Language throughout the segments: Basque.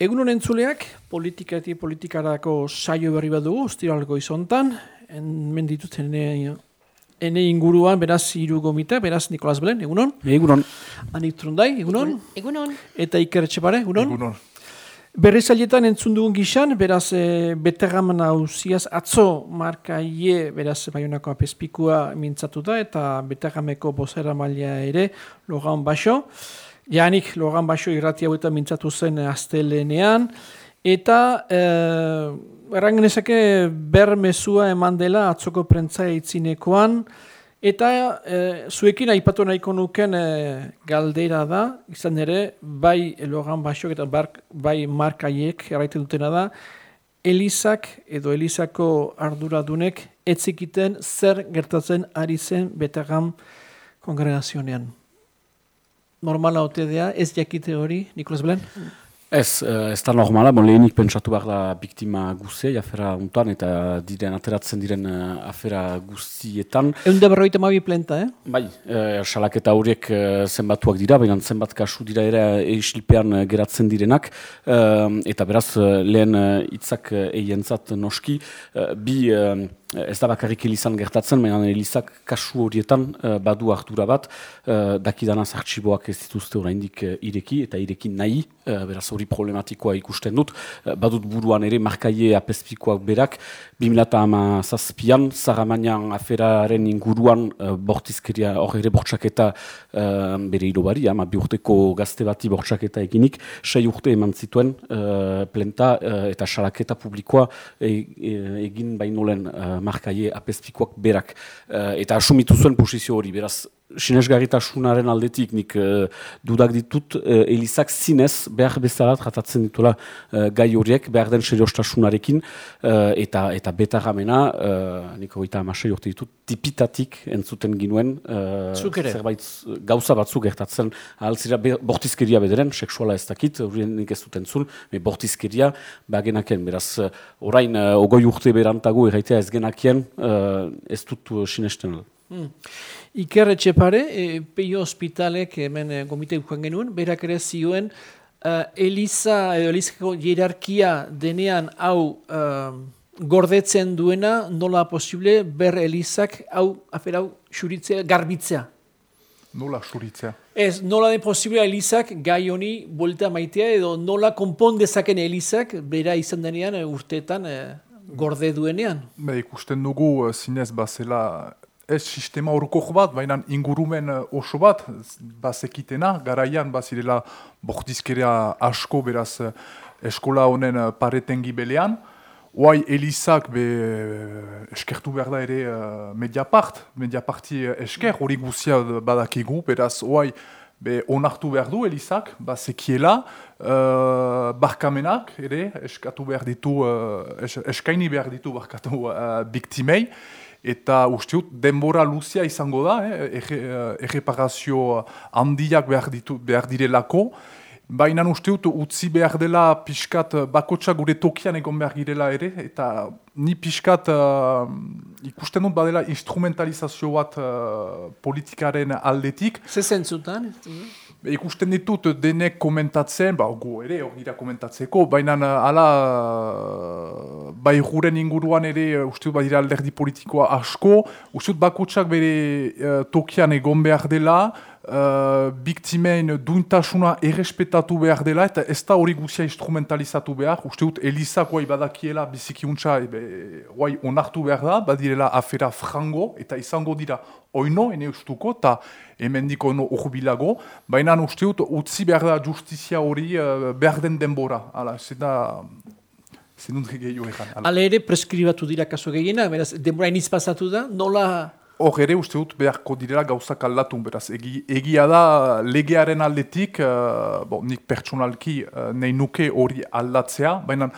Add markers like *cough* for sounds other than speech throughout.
Egun honen zuleak, politikati politikarako saio berri bat dugu, ustiralgo izontan, hemen ditut ene, ene inguruan, beraz, hiru gomita, beraz, Nikolas Belen, egunon? Egunon. Anik Trundai, egunon? Egunon. Eta Iker Etxepare, egunon? Egunon. Berri zailetan entzun dugun gixan, beraz, e, beterraman hausiaz, atzo markaie, beraz, baionako apespikua mintzatu da, eta beterrameko bozera malia ere, logan baso. Janik, logan baso irrati hauetan mintzatu zen astelenean, eta eh, errangen ezake ber mezua eman dela atzoko prentza eitzinekoan, eta eh, zuekin aipatu nahiko nuken eh, galdera da, izan ere, bai logan baso eta bark, bai markaiek erraite dutena da, Elizak edo Elizako arduradunek etzikiten zer gertatzen ari zen betagam kongregazionean normala ote dea, ez jakite hori, Nikolas Belen? Ez, eh, ez da normala, bon, lehenik pentsatu behar da biktima guzei, afera untan, eta diren ateratzen diren uh, afera guztietan. Egun da berroita mabi plenta, eh? Bai, uh, salaketa horiek zenbatuak dira, baina zenbat kasu dira ere eisilpean geratzen direnak, eta beraz, lehen hitzak eientzat noski, uh, bi... Ez da bakarrik elizan gertatzen, baina elizak kasu horietan uh, badu ardura bat, uh, dakidanaz artxiboak ez dituzte oraindik uh, ireki, eta ireki nahi, uh, beraz hori problematikoa ikusten dut, uh, badut buruan ere markaie apespikoak berak, 2008 zazpian, Zaramanian aferaren inguruan uh, bortizkeria hor ere bortxaketa uh, bere hilobari, ama bi urteko gazte bati bortxaketa eginik, sei urte eman zituen uh, plenta uh, eta salaketa publikoa e, e, egin bainolen uh, markaie apespikoak berak. Uh, eta asumitu zuen posizio hori, beraz, sinesgarritasunaren aldetik nik uh, dudak ditut uh, Elizak zinez behar bezala tratatzen ditula uh, gai horiek, behar den seriostasunarekin uh, eta eta beta gamena, uh, nik hori eta amasei urte ditut, tipitatik entzuten ginuen uh, zerbait gauza batzuk gertatzen ahaltzira bortizkeria bederen, seksuala ez dakit, horien nik ez duten zun, me bortizkeria bagenaken, beraz orain uh, ogoi urte berantago erraitea ez genakien uh, ez dut sinesten. Hmm. Iker Etxepare, e, Peio Hospitalek hemen e, gomite genuen, berak ere zioen, uh, Eliza, edo Elizako hierarkia denean hau uh, gordetzen duena, nola posible, ber Elizak hau, afer hau, xuritzea, garbitzea. Nola xuritzea? Ez, nola den posible Elizak gai honi bolta maitea, edo nola konpondezaken Elizak, bera izan denean urteetan gorde duenean. Be, ikusten dugu zinez bazela ez sistema orkok bat, baina ingurumen eh, oso bat, bazekitena, garaian bazirela bortizkerea asko beraz eh, eskola honen eh, pareten gibelean. Oai Elizak be eskertu behar da ere Mediapart, Mediaparti esker, hori guzia badakigu, beraz oai be onartu behar du Elizak, bazekiela, uh, barkamenak ere eskatu behar ditu, eskaini behar ditu barkatu uh, biktimei, eta uste denbora luzia izango da, eh, erreparazio handiak behar, ditu, behar direlako, baina uste utzi behar dela pixkat bakotsa gure tokian egon behar girela ere, eta ni pixkat uh, ikusten dut badela instrumentalizazio bat uh, politikaren aldetik. Zezen zuten? Ikusten ditut denek komentatzen, ba, gu ere hori dira komentatzeko, baina ala bai juren inguruan ere uste dut badira alderdi politikoa asko, uste dut bakotsak bere uh, tokian egon behar dela, uh, biktimein duintasuna errespetatu behar dela, eta ez da hori guzia instrumentalizatu behar, uste dut Elizak guai badakiela bizikiuntza guai onartu behar da, badirela afera frango, eta izango dira oino, ene ustuko, eta hemen diko no urbilago, baina uste dut utzi behar da justizia hori uh, behar den denbora, ala, zeta... Zinut gehiago egan. Hala. Ere, preskribatu dira kaso gehiena, beraz, denbora iniz pasatu da, nola... Hor ere uste dut beharko direla gauzak aldatun, beraz, egi, egia da legearen aldetik, uh, bon, nik pertsonalki uh, nahi nuke hori aldatzea, baina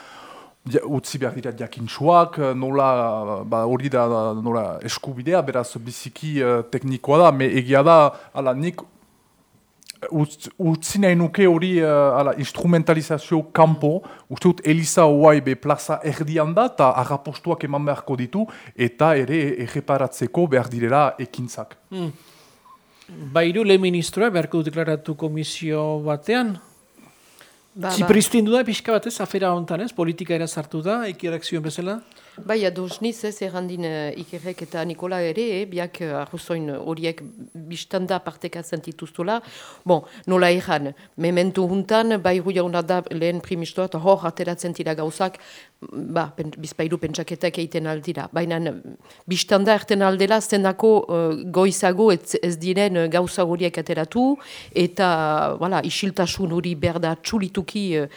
utzi behar dira jakintsuak, eh, nola ba, hori da nola eskubidea, beraz biziki uh, teknikoa da, me egia da, ala, nik utzi nahi nuke hori uh, ala, instrumentalizazio kampo, uste dut Elisa Oai be plaza erdian da, eta arrapostuak eman beharko ditu, eta ere erreparatzeko behar direla ekintzak. Hmm. Bairu le ministroa beharko deklaratu komisio batean, Ba, Zipristin du da, pixka batez, afera honetan ez, politika era sartu da, ekireakzioen bezala? Bai, ados niz ez, errandin uh, ikerrek eta Nikola ere, eh, biak uh, arrozoin horiek biztanda partekatzen dituztula. Bon, nola erran, mementu juntan, bai hu jauna da lehen primistoa, eta hor ateratzen tira gauzak, ba, pen, bizpailu pentsaketak egiten aldira. Baina biztanda erten aldela, zenako uh, goizago ez, ez diren gauza horiek ateratu, eta, voilà, isiltasun hori berda txulituki uh,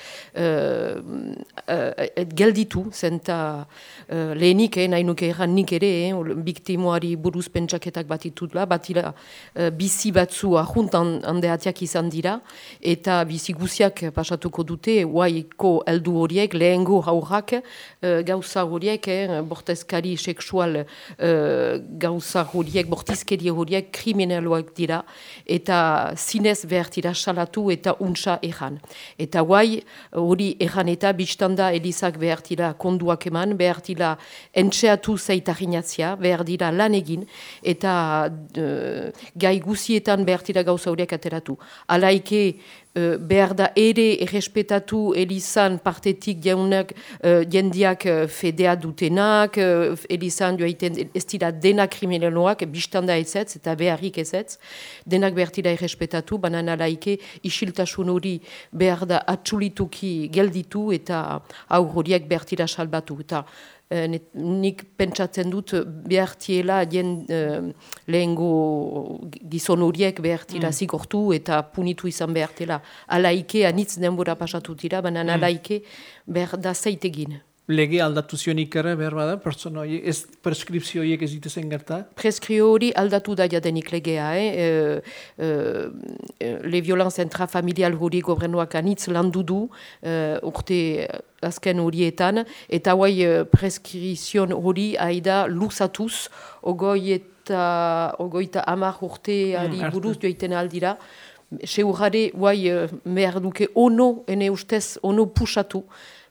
gelditu, zenta... Uh, lehenik, eh, nahi nuke erran nik ere, eh, biktimoari buruz pentsaketak bat itutla, batila uh, bizi batzu ahunt handeatiak izan dira, eta bizi guziak pasatuko dute, huaiko eldu horiek, lehengo haurrak, uh, gauza horiek, eh, bortezkari seksual uh, gauza horiek, bortizkeri horiek, kriminaloak dira, eta zinez behartira salatu eta untsa erran. Eta guai, hori erran eta biztanda elizak behartira konduak eman, behartira dira entxeatu zeitarinatzia, behar dira lan egin, eta uh, gai guzietan behar dira gauza horiek ateratu. Alaike, Uh, behar da ere errespetatu elizan partetik jaunak uh, jendiak uh, fedea dutenak, uh, elizan joaiten ez dira denak kriminaloak, biztanda ezetz eta beharrik ezetz, denak behar dira errespetatu, banan alaike isiltasun hori behar da atxulituki gelditu eta aur horiek behar dira salbatu. Eta Eh, nik pentsatzen dut behartiela jen uh, lehengo gizon horiek behartira mm. zigortu eta punitu izan behartela. Alaike anitz denbora pasatu dira, baina mm. alaike behar da zeitegin lege aldatu zionik ere, behar bada, pertsona horiek, ez preskripzio horiek ez ditezen gerta? Preskripzio hori aldatu da jadenik legea, eh? E, e, le violenz intrafamilial hori gobernuak anitz landu du e, urte azken horietan, eta guai preskripzion hori haida luzatuz, ogoi eta ogoita amak urteari mm, buruz joiten aldira, Seurare, guai, behar duke ono, ene ustez, ono pusatu,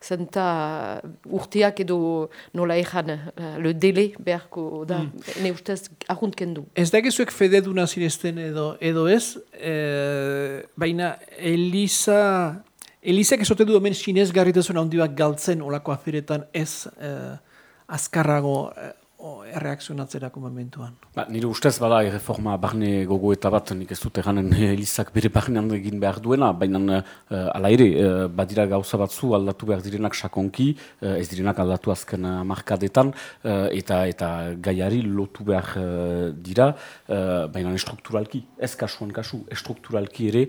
zenta urteak edo nola ezan uh, le dele beharko da, mm. ne ustez ahuntken du. Ez da gezuek fede duna zinezten edo, edo ez, e, baina Elisa, Elisa esote du hemen sinez garritazuna handi bat galtzen olako aferetan ez e, azkarrago e, erreakzionatzerako momentuan. Ba, nire ustez bada erreforma barne gogo eta bat nik ez dut eganen Elizak bere barnean egin behar duena, baina uh, ala ere, uh, badira gauza batzu aldatu behar direnak sakonki, uh, ez direnak aldatu azken uh, markadetan, eta eta gaiari lotu behar dira, uh, baina estrukturalki, ez kasuan kasu, estrukturalki ere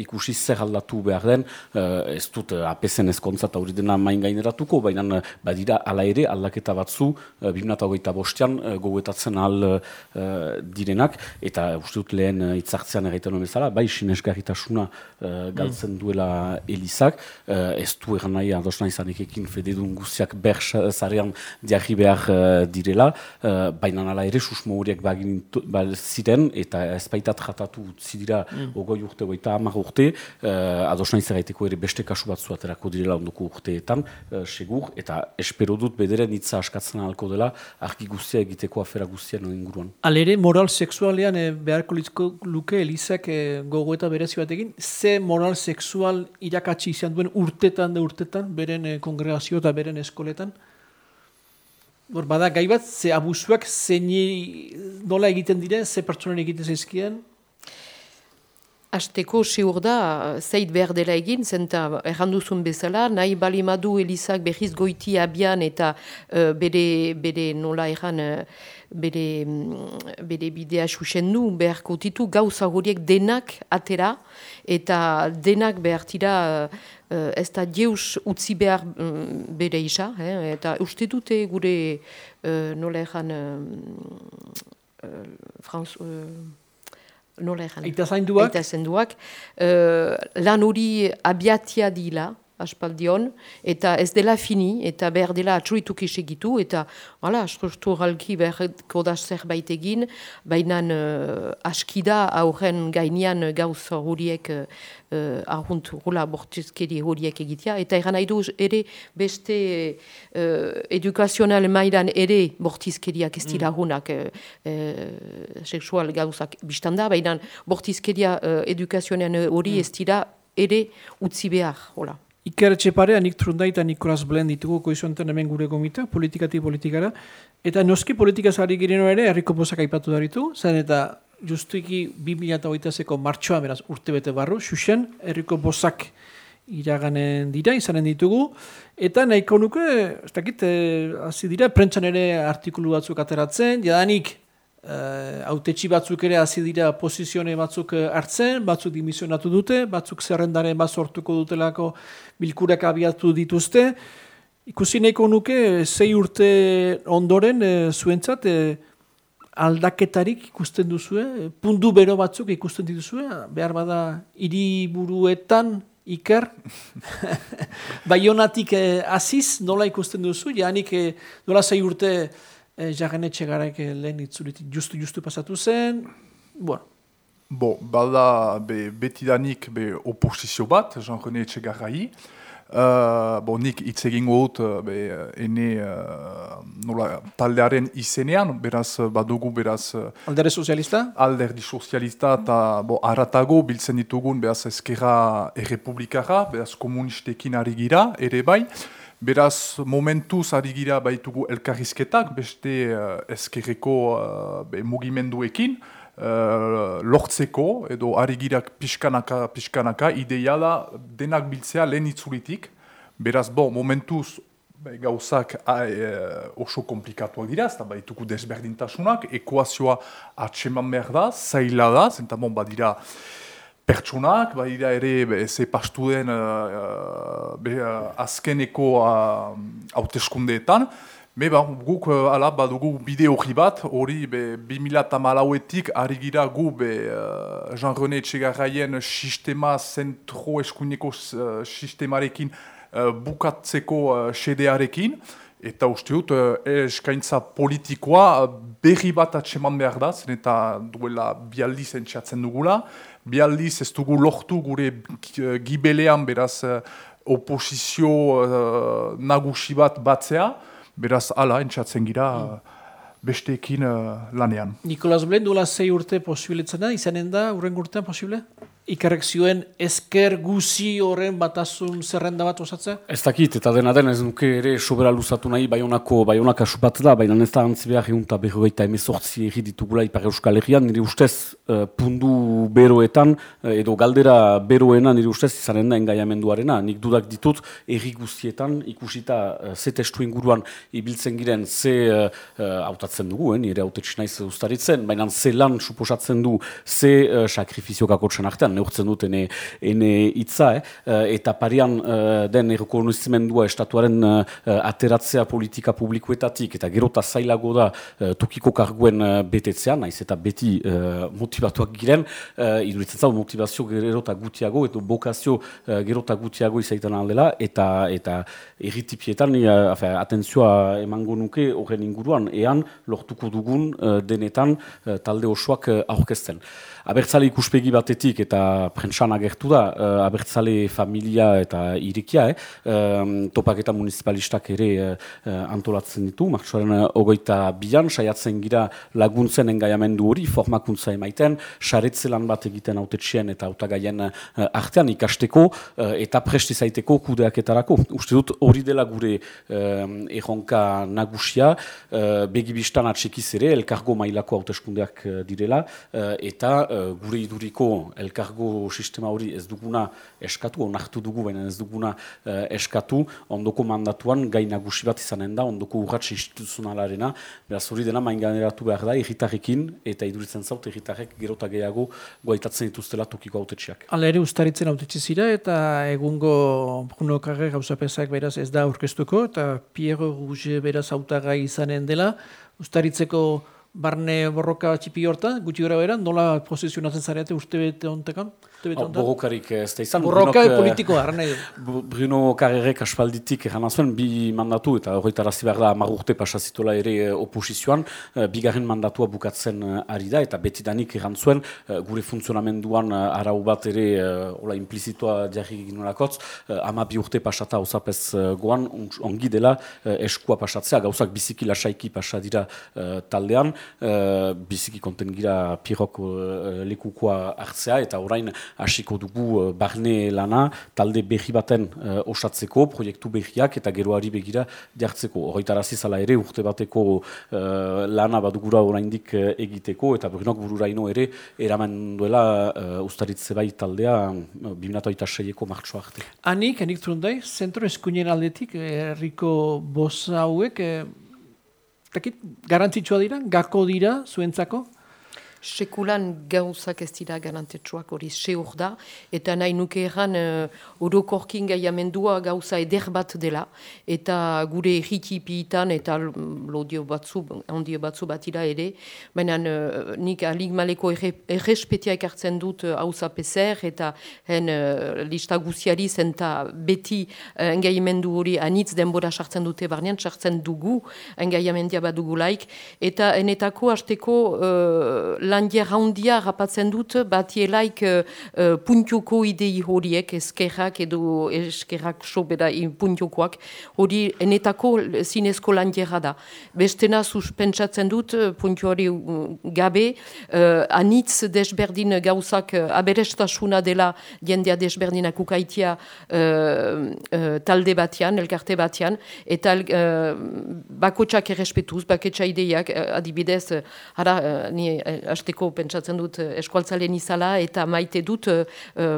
ikusi zer aldatu behar den, uh, ez dut uh, apezen ezkontza eta hori dena main gaineratuko, baina badira ala ere aldaketa batzu, uh, bostean uh, gogoetatzen al uh, direnak, eta uste dut lehen itzartzean egiten bezala, bai sinesgarritasuna uh, galtzen mm. duela Elizak, uh, ez du egan nahi adosna izanik ekin fededun guziak ber zarean diarri behar uh, direla, uh, baina nala ere susmo horiek bagin ba, ziren, eta ez baitat jatatu zidira mm. ogoi urte, oita amar urte, uh, adosna izagaiteko ere beste kasu batzu aterako direla onduko urteetan, uh, segur, eta espero dut bederen itza askatzen alko dela, argi zergatik guztia egiteko afera guztia no inguruan. Alere, moral sexualean eh, beharko luke Elizak eh, gogoeta berezi batekin, ze moral sexual irakatsi izan duen urtetan da urtetan, beren eh, kongregazio eta beren eskoletan? Bor, bada, gai bat, ze abusuak zein nola egiten diren, ze pertsonen egiten zaizkien? Azteko seur da, zeit behar dela egin, zenta erranduzun bezala, nahi balimadu Elizak behiz goiti abian eta uh, bere, bere nola erran, uh, bere, mm, bere bidea susendu beharko titu gauza horiek denak atera eta denak behar tira uh, ez da jeus utzi behar um, bere isa, eh? eta uste dute gure uh, nola erran uh, Franz... nola egan? Eta zainduak? Eta zainduak. Uh, lan hori abiatia dila, aspaldion, eta ez dela fini, eta behar dela atxurituk esegitu, eta hala, strukturalki behar koda zerbait egin, baina uh, askida aurren gainean gauz horiek uh, ahunt hula bortizkeri horiek egitea, eta eran nahi ere beste uh, edukazional mailan ere bortizkeriak ez dira mm. uh, uh, seksual gauzak biztanda, baina bortizkeria uh, edukazionan hori mm. ez dira ere utzi behar, hola. Iker Etxepare, Anik Trundai eta Nikolas Blend ditugu koizonten hemen gure gomita, politikati politikara. Eta noski politika zari gireno ere, herriko bozak aipatu daritu, zen eta justuiki 2008-zeko martxoa, beraz, urte bete barru, xuxen, herriko bozak iraganen dira, izanen ditugu. Eta nahiko nuke, ez dakit, eh, hasi dira, prentsan ere artikulu batzuk ateratzen, jadanik, uh, batzuk ere hasi dira posizione batzuk eh, hartzen, batzuk dimisionatu dute, batzuk zerrendaren bat sortuko dutelako bilkurak abiatu dituzte. Ikusi nahiko nuke, zei urte ondoren e, zuentzat, aldaketarik ikusten duzue, pundu bero batzuk ikusten dituzue, behar bada hiriburuetan iker, *laughs* baionatik eh, aziz nola ikusten duzu, janik eh, nola zei urte eh, jarrenetxe garaik eh, lehen itzulitik justu-justu pasatu zen, bueno. Bo, bada be, betidanik be oposizio bat, jarrenetxe garai, Uh, bo, nik hitz egingo dut uh, ene uh, nola, taldearen izenean, beraz badugu beraz... Alderde sozialista? Alderdi sozialista eta bo, aratago biltzen ditugun beraz ezkerra errepublikara, beraz komunistekin ari gira, ere bai. Beraz, momentuz ari gira baitugu elkarrizketak, beste uh, ezkerreko uh, mugimenduekin, uh, lortzeko, edo arigirak pixkanaka, pixkanaka, ideia da denak biltzea lehen itzulitik. Beraz, bon, momentuz, be, gauzak e, oso komplikatuak dira, eta baituko desberdintasunak, ekuazioa atseman behar da, zaila da, zenta bon, badira pertsonak, badira ere be, ze pastu den uh, be, uh, azkeneko hauteskundeetan, Me ba, guk uh, ala, badugu bide hori bat, hori be, 2008etik ari gira gu be uh, Jean-René Etxegarraien sistema zentro eskuineko uh, sistemarekin uh, bukatzeko uh, sedearekin. Eta uste dut, uh, eskaintza politikoa berri bat atseman behar da, zen eta duela bialdiz entxatzen dugula. Bialdiz ez dugu lortu gure gibelean beraz oposizio uh, nagusi bat batzea. Beraz, ala, entzatzen gira besteekin uh, lanean. Nikolas Blen, duela zei urte posibiletzen da, izanen da, urren urtean posible? Ikarek zioen esker guzi horren batasun zerrenda bat osatzea? Ez dakit, eta dena den ez nuke ere sobera luzatu nahi baionako baionaka asupat da, baina ez da antzi behar egun eta berrogeita emezortzi erri ditugula ipar euskal herrian, nire ustez uh, pundu beroetan, uh, edo galdera beroena nire ustez izanen da engaiamenduarena. Nik dudak ditut erri guztietan ikusita uh, ze testu inguruan ibiltzen giren ze uh, autatzen dugu, eh, nire autetxe naiz ustaritzen, baina ze lan suposatzen du ze uh, sakrifizio artean, neurtzen dut ene, ene itza, eh? eh eta parian uh, den errekonozimendua estatuaren uh, ateratzea politika publikoetatik, eta gerota zailago da uh, tukiko karguen uh, betetzea, naiz eta beti uh, motivatuak giren, uh, iduritzen zau motivazio gerota gutiago, eta bokazio uh, gerota gutiago izaitan aldela, eta eta erritipietan, uh, atentzioa emango nuke horren inguruan, ean lortuko dugun denetan talde osoak uh, aurkezten abertzale ikuspegi batetik eta prentsan agertu da, uh, abertzale familia eta irikia, eh? uh, topak eta municipalistak ere uh, antolatzen ditu, martxoaren uh, ogoita bilan, saiatzen gira laguntzen engaiamendu hori, formakuntza emaiten, saretzelan bat egiten autetxien eta autagaien uh, artean ikasteko uh, eta presti zaiteko kudeaketarako. Uste dut hori dela gure uh, erronka nagusia, uh, begibistan atsekiz ere, elkargo mailako hauteskundeak direla, eta Eh, gure iduriko elkargo sistema hori ez duguna eskatu, onartu dugu, baina ez duguna uh, eskatu, ondoko mandatuan gai nagusi bat izanen da, ondoko urratx instituzionalarena, beraz hori dena main ganeratu behar da, irritarrekin, eta iduritzen zaut, irritarrek gerota gehiago guaitatzen dituztela tokiko autetxiak. Hala ere, ustaritzen autetxizira, eta egungo Bruno Karre gauzapezak beraz ez da aurkeztuko, eta Pierre Rouge beraz autagai izanen dela, ustaritzeko barne borroka txipi horta, gutxi gara beran, nola posizionatzen zareate uste bete ontekan? Borrokarik ez da izan. Borroka e politikoa, nahi Bruno Carrerek aspalditik eran azuen, bi mandatu, eta horretara behar da marrurte pasazitola ere eh, oposizioan, eh, bigarren mandatua bukatzen ari da, eta betidanik eran zuen, gure funtzionamenduan arau bat ere, ola implizitoa diarri ginolakotz, ama bi urte pasata osapez goan, ongi dela eskua pasatzea, gauzak biziki lasaiki pasadira taldean, biziki konten gira pirok lekukoa hartzea, eta orain hasiko dugu barne lana, talde behi baten osatzeko, proiektu behiak eta geroari begira jartzeko. Horretarazi zala ere urte bateko lana badugura oraindik egiteko, eta Brunok bururaino ere eraman duela ustaritze bai taldea 2006ko martxoa arte. Anik, anik zurundai, zentro eskuinen aldetik, herriko bosa hauek, eh, garantzitsua dira, gako dira, zuentzako? Sekulan gauzak ez dira garantetsuak hori seur da, eta nahi nuke erran uh, orokorkin gaiamendua gauza eder bat dela, eta gure errikipitan eta lodio batzu, ondio batzu batira ere, baina uh, nik aligmaleko errespetia ekartzen dut hauza uh, pezer, eta hen uh, lista guziari zenta beti uh, engaiamendu hori anitz denbora sartzen dute barnean, sartzen dugu engaiamendia bat dugulaik, eta enetako hasteko uh, landier handia rapatzen dut, batielaik uh, uh, puntioko idei horiek, eskerrak edo eskerrak sobera puntiokoak, hori enetako zinezko landiera da. Bestena suspentsatzen dut, puntio hori gabe, uh, anitz desberdin gauzak uh, aberestasuna dela jendea desberdinak ukaitia uh, uh, talde batean, elkarte batean, eta uh, bakotsak errespetuz, baketsa ideiak, adibidez, hara, uh, ni, hasteko pentsatzen dut eh, eskualtzalen izala eta maite dut uh,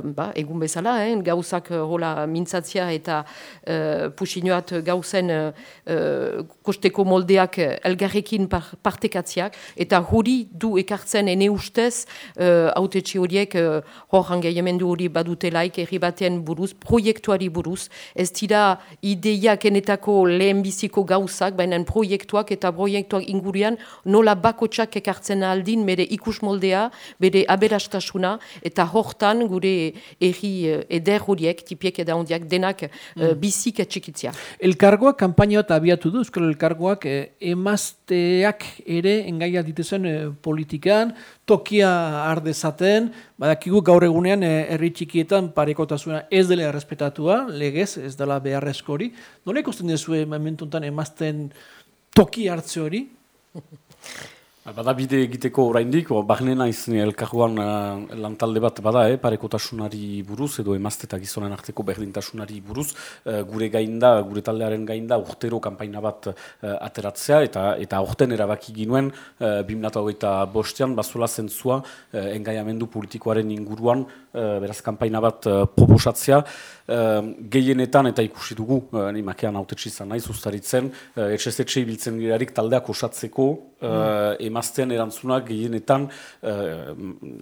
ba, egun bezala, eh, gauzak hola mintzatzia eta uh, pusinoat gauzen uh, kosteko moldeak elgarrekin par, partekatziak eta hori du ekartzen ene ustez haute uh, horiek uh, hor hangaiamendu hori badutelaik erri baten buruz, proiektuari buruz, ez dira ideiak enetako lehenbiziko gauzak, baina proiektuak eta proiektuak ingurian nola bakotsak ekartzen aldin, mere ikus moldea, bere aberastasuna, eta hortan gure erri eh, eder horiek, tipiek eda hondiak denak eh, mm. bizik etxikitzia. Elkargoak kampaina bat abiatu du, Euskal Elkargoak eh, emazteak ere engaia ditezen eh, politikan, tokia ardezaten, badakigu gaur egunean herri txikietan parekotasuna ez dela errespetatua, legez, ez dela beharrezko hori. Nola ikusten dezue momentuntan emazten toki hartze hori? *laughs* Bada bide egiteko oraindik, barnena izan elkarruan uh, lantalde bat bada, eh, parekotasunari buruz, edo emazte eta gizonen arteko berdintasunari buruz, uh, gure gainda, gure taldearen gainda, urtero kanpaina bat uh, ateratzea, eta eta orten erabaki ginuen, uh, bimnata hogeita bostean, bazula zentzua, uh, engaiamendu politikoaren inguruan, uh, beraz kanpaina bat uh, proposatzea, uh, gehienetan eta ikusi dugu, uh, ni makean autetxe izan nahi, zuztaritzen, uh, etxe-etxe ibiltzen girarik taldeak osatzeko, mm emazten erantzunak gehienetan, uh,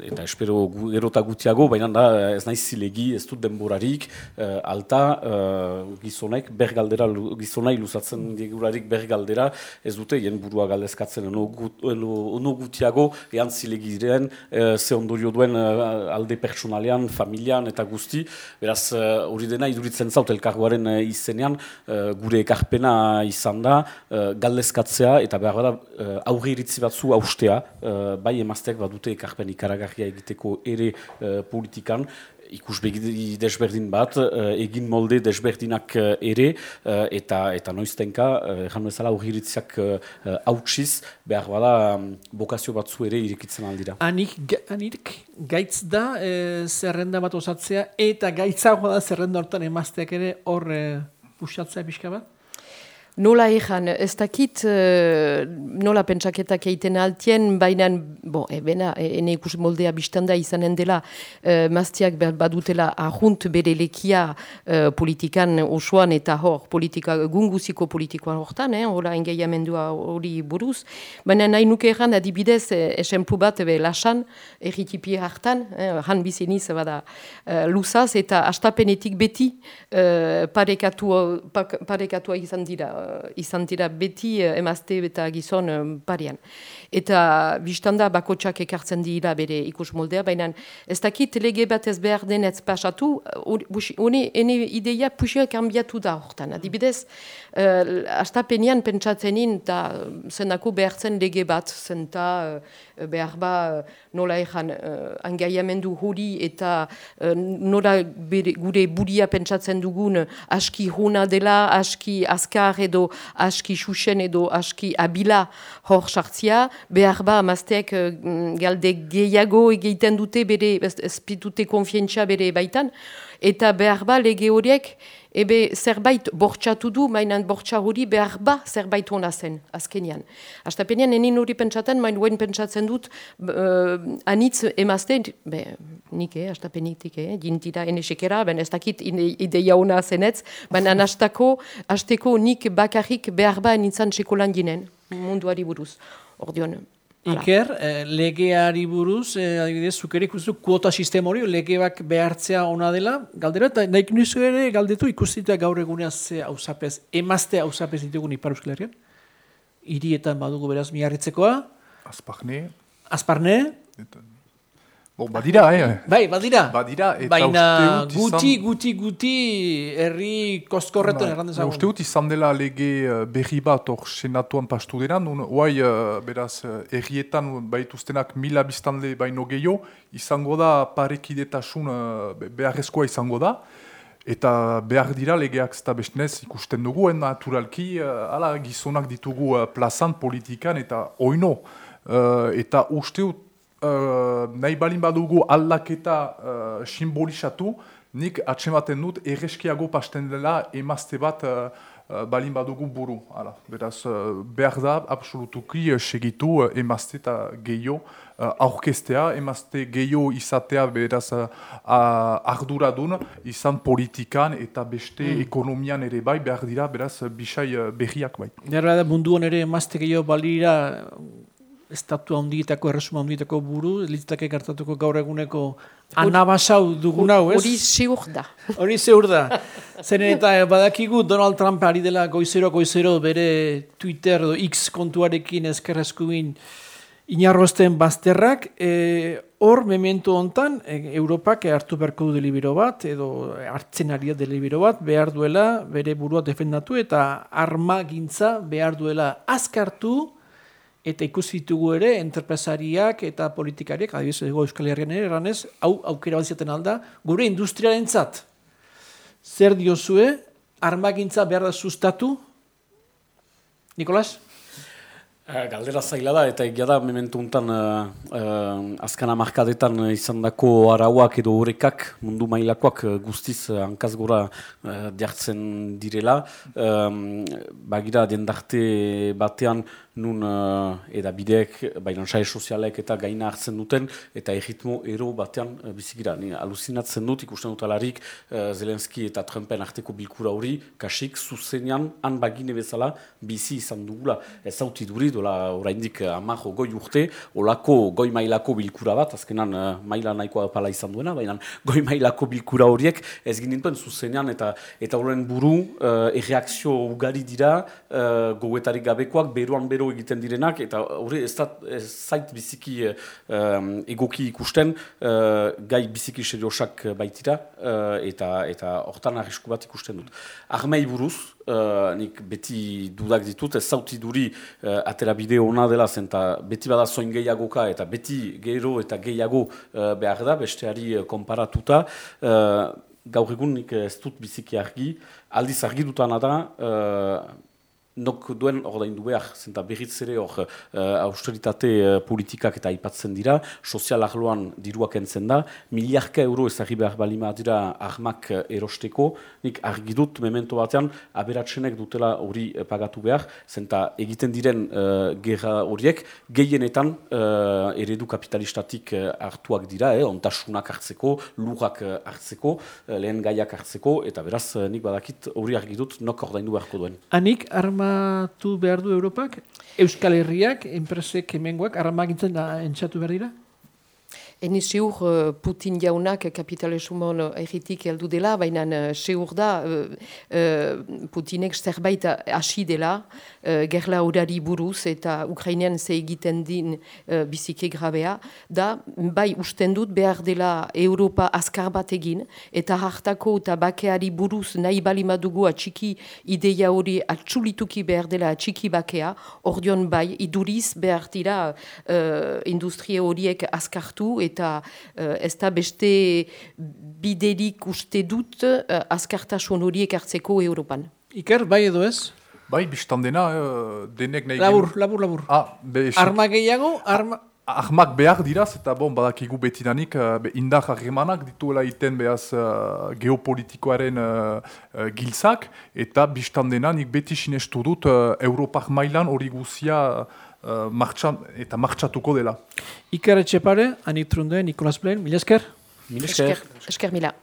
eta espero erota gutiago, baina da ez naiz zilegi, ez dut denborarik, uh, alta uh, gizonek bergaldera, gizonai luzatzen diegurarik bergaldera, ez dute jen burua galdezkatzen ono, gut, ono gutiago, ean zilegi diren, ze ondorio duen uh, alde personalean, familian eta guzti, beraz hori uh, dena iduritzen zaut elkargoaren izenean, gure ekarpena izan da, galdezkatzea eta behar bada uh, aurre iritzi batzu zu austea, uh, bai emazteak badute ekarpen ikaragarria egiteko ere uh, politikan, ikusbegi desberdin bat, uh, egin molde desberdinak ere, eta eta noiztenka, erran uh, bezala urgiritziak hautsiz, behar bada um, bokazio batzu ere irekitzen aldira. Anik, anik gaitz da e, zerrenda bat osatzea, eta gaitzagoa da zerrenda hortan emazteak ere hor e, pusatzea pixka bat? Nola ejan, ez dakit uh, nola pentsaketak egiten altien, baina, bon, ebena, e, ene ikus moldea biztanda izanen dela, uh, maztiak badutela ahunt bere lekia uh, politikan osoan eta hor, politika, gunguziko politikoan hortan, eh, hola engeiamendua hori buruz, baina nahi nuke erran adibidez, esenplu bat, ebe, lasan, erritipi hartan, eh, han bizeniz, bada, uh, luzaz, eta astapenetik beti uh, parekatua, parekatua izan dira, izan dira beti uh, emazte eta gizon uh, parian. Eta biztanda bakotsak ekartzen dira bere ikus moldea, baina ez dakit lege bat ez behar denetz pasatu, honi ene ideia puxia kambiatu da hortan. Adibidez, uh, astapenian pentsatzenin eta zenako behartzen lege bat, zenta uh, behar ba nola ezan uh, angaiamendu hori eta uh, nola bere, gure buria pentsatzen dugun aski hona dela, aski azkar edo edo aski xuxen edo aski abila hor sartzia, behar ba amazteak uh, galde gehiago egiten dute bere, ez pitute konfientzia bere baitan, eta behar ba lege horiek, ebe zerbait bortxatu du, mainan bortxa hori behar ba zerbait hona zen, azkenian. Astapenean, enin hori pentsaten, main guen pentsatzen dut, uh, anitz emazte, be, nik, eh, astapenitik, eh, jintira enesekera, ben ez dakit ideia hona zenetz, baina *laughs* astako, asteko nik bakarrik behar ba nintzen sekolan ginen, munduari buruz. Ordion, Iker, eh, legeari buruz, eh, adibidez, zukere ikustu kuota sistema hori, legeak behartzea ona dela, galdera, eta nahi nizu ere galdetu ikustitua gaur egunea ze hausapez, emazte hausapez ditugun Ipar Euskal Herrian? Irietan badugu beraz miarritzekoa? Azparne. Azparne? Bo, badira, eh? Bai, badira. Badira, eta Baina uste guti, guti, guti, herri kostkorreton Bai, errandezagun. Uste dut izan dela lege uh, berri bat hor senatuan pastu dena, nun, oai, uh, beraz, uh, errietan baituztenak mila biztanle baino gehiago, izango da parekidetasun be- beharrezkoa izango da, eta behar dira legeak zeta bestinez ikusten dugu, naturalki, ala gizonak ditugu plazan politikan eta oino, uh, eta uste dut uh, nahi balin badugu aldaketa uh, simbolisatu, nik atsematen dut erreskiago pasten dela emazte bat uh, balin badugu buru. Hala, beraz, uh, behar da absolutuki uh, segitu uh, emazte eta gehiago uh, aurkestea, emazte gehiago izatea beraz uh, arduradun, izan politikan eta beste ekonomian ere bai, behar dira beraz uh, bisai uh, berriak bai. Derra da munduan ere emazte gehiago balira estatu handietako, erresuma handietako buru, litzake gertatuko gaur eguneko anabasau dugun hau, ez? Hori seur da. Hori zeur da. Zeren eta badakigu Donald Trump ari dela goizero goizero bere Twitter edo X kontuarekin eskerrezkuin inarrozten bazterrak, e, hor memento hontan e, Europak hartu beharko du delibero bat, edo hartzen ari da delibero bat, behar duela bere burua defendatu eta armagintza behar duela azkartu, eta ikusi ditugu ere enterpresariak eta politikariak, adibidez ego Euskal Herrian ere, eranez, hau aukera bat izaten alda, gure industriarentzat. Zer diozue, armagintza behar da sustatu? Nikolas? Eh, Galdera zaila da, eta egia da, mementu untan, uh, uh, azkan amarkadetan uh, izan dako arauak edo horrekak, mundu mailakoak guztiz uh, hankaz gora uh, direla. Um, bagira, diendarte batean, nun uh, edabideek, baina saia sozialek eta gaina hartzen duten, eta erritmo ero batean uh, bizigira. Ni alusinatzen dut, ikusten dut alarik, uh, Zelenski eta Trumpen arteko bilkura hori, kasik, zuzenean, han bagine bezala, bizi izan dugula. Ez zauti duri, dola oraindik amajo goi urte, olako goi mailako bilkura bat, azkenan uh, maila nahikoa pala izan duena, baina goi mailako bilkura horiek ez ginintuen zuzenean eta eta horren buru uh, erreakzio ugari dira uh, goguetarik gabekoak beruan bero egiten direnak eta hori ez, ez zait biziki um, egoki ikusten uh, gai biziki seriosak baitira uh, eta eta hortan arrisku bat ikusten dut. Armei buruz, Uh, nik beti dudak ditut, ez zauti duri uh, atera bideo ona dela zen, eta beti bada zoin gehiagoka, eta beti gero eta gehiago uh, behar da, besteari konparatuta. Uh, gaur egun nik ez dut biziki argi, aldiz argi dutana da, uh, nok duen ordaindu behar, zenta berriz ere hor uh, austeritate uh, politikak eta aipatzen dira, sozial arloan diruak entzen da, miliarka euro ezagri behar balima dira armak uh, erosteko, nik argi dut memento batean aberatsenek dutela hori pagatu behar, zenta egiten diren uh, gerra horiek gehienetan uh, eredu kapitalistatik uh, hartuak dira, eh, ontasunak hartzeko, lurrak uh, hartzeko, uh, lehen gaiak hartzeko, eta beraz nik badakit hori argi dut nok ordaindu beharko duen. Anik armatu behar du Europak? Euskal Herriak, enpresek hemengoak, armagintzen da entxatu behar dira? Eni seur uh, Putin jaunak kapitalismoan erritik heldu dela, baina uh, seur da Putinek zerbait hasi dela gerla horari buruz eta Ukrainean ze egiten din bizike grabea, da bai usten dut behar dela Europa azkar bat egin eta hartako eta bakeari buruz nahi balimadugu atxiki ideia hori atxulituki behar dela atxiki bakea, ordion bai iduriz behar dira uh, industria horiek azkartu eta uh, ez da beste biderik uste dut uh, azkartasun horiek hartzeko Europan. Iker, bai edo ez? Bai, biztan dena, eh, denek nahi... Labur, genu- labur, labur. Ah, be, esi- Arma gehiago, arma... Ahmak behar diraz, eta bon, badakigu betidanik, uh, be, indar harremanak dituela iten behaz uh, geopolitikoaren uh, uh, gilzak, eta biztan dena nik beti sinestu dut uh, Europak mailan hori guzia uh, martxan, eta martxatuko dela. Iker Etxepare, Anik Trunde, Nikolas Blaine, mila esker. Mil esker. Esker, esker mila.